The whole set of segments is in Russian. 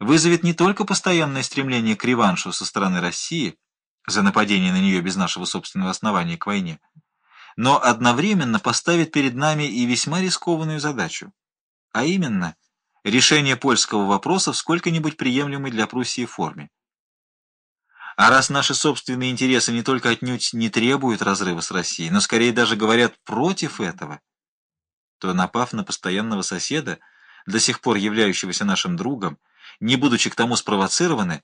вызовет не только постоянное стремление к реваншу со стороны России за нападение на нее без нашего собственного основания к войне, но одновременно поставит перед нами и весьма рискованную задачу, а именно решение польского вопроса в сколько-нибудь приемлемой для Пруссии форме. А раз наши собственные интересы не только отнюдь не требуют разрыва с Россией, но скорее даже говорят против этого, то, напав на постоянного соседа, до сих пор являющегося нашим другом, не будучи к тому спровоцированы,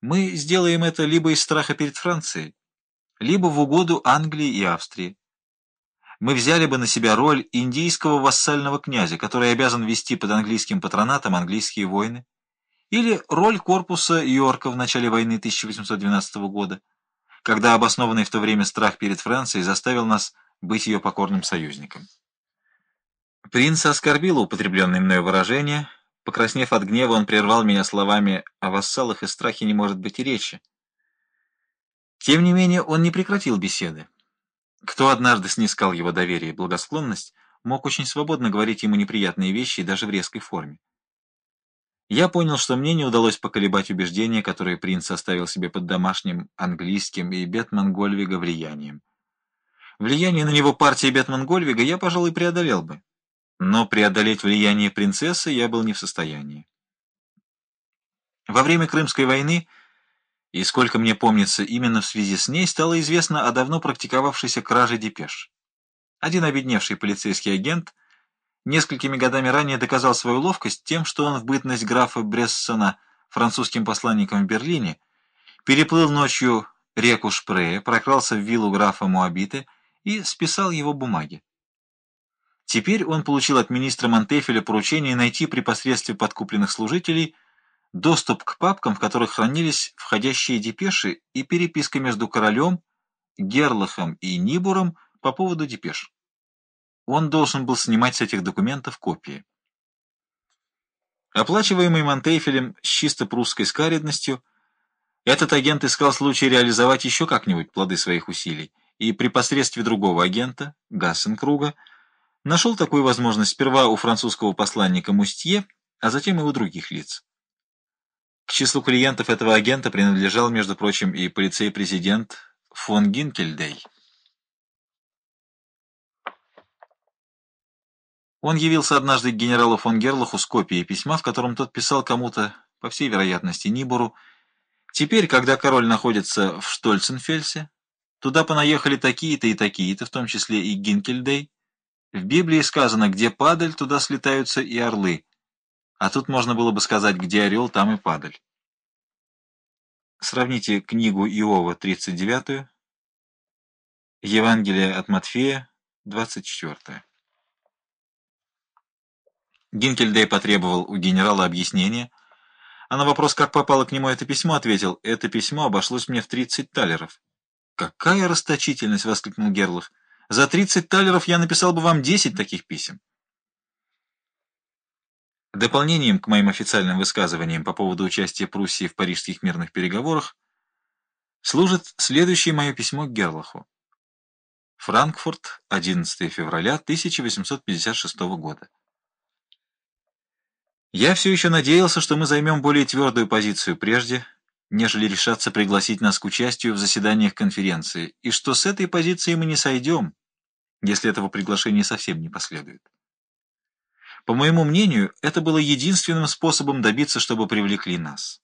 мы сделаем это либо из страха перед Францией, либо в угоду Англии и Австрии. Мы взяли бы на себя роль индийского вассального князя, который обязан вести под английским патронатом английские войны, или роль корпуса Йорка в начале войны 1812 года, когда обоснованный в то время страх перед Францией заставил нас быть ее покорным союзником. Принца оскорбило употребленное мною выражение. Покраснев от гнева, он прервал меня словами «о вассалах и страхе не может быть и речи». Тем не менее, он не прекратил беседы. Кто однажды снискал его доверие и благосклонность, мог очень свободно говорить ему неприятные вещи и даже в резкой форме. Я понял, что мне не удалось поколебать убеждения, которые принц оставил себе под домашним английским и Бетман-Гольвига влиянием. Влияние на него партии Бетман-Гольвига я, пожалуй, преодолел бы но преодолеть влияние принцессы я был не в состоянии. Во время Крымской войны, и сколько мне помнится, именно в связи с ней стало известно о давно практиковавшейся краже депеш. Один обедневший полицейский агент несколькими годами ранее доказал свою ловкость тем, что он в бытность графа Брессона французским посланником в Берлине переплыл ночью реку Шпрее, прокрался в виллу графа Муабиты и списал его бумаги. Теперь он получил от министра Монтефеля поручение найти при посредстве подкупленных служителей доступ к папкам, в которых хранились входящие депеши и переписка между королем, Герлахом и Нибуром по поводу депеш. Он должен был снимать с этих документов копии. Оплачиваемый Монтефелем с чисто прусской скаредностью, этот агент искал случай реализовать еще как-нибудь плоды своих усилий, и при посредстве другого агента, Гассенкруга, Нашел такую возможность сперва у французского посланника Мустье, а затем и у других лиц. К числу клиентов этого агента принадлежал, между прочим, и полицей-президент фон Гинкельдей. Он явился однажды к генералу фон Герлаху с копией письма, в котором тот писал кому-то, по всей вероятности, Нибору, «Теперь, когда король находится в Штольценфельсе, туда понаехали такие-то и такие-то, в том числе и Гинкельдей, в Библии сказано, где падаль, туда слетаются и орлы. А тут можно было бы сказать, где орел, там и падаль. Сравните книгу Иова, 39, Евангелие от Матфея, 24. Гинкельдей потребовал у генерала объяснения, а на вопрос, как попало к нему это письмо, ответил, «Это письмо обошлось мне в 30 талеров». «Какая расточительность!» — воскликнул Герлов. За 30 талеров я написал бы вам 10 таких писем. Дополнением к моим официальным высказываниям по поводу участия Пруссии в парижских мирных переговорах служит следующее мое письмо к Герлаху. Франкфурт, 11 февраля 1856 года. Я все еще надеялся, что мы займем более твердую позицию прежде, нежели решаться пригласить нас к участию в заседаниях конференции, и что с этой позиции мы не сойдем, если этого приглашения совсем не последует. По моему мнению, это было единственным способом добиться, чтобы привлекли нас.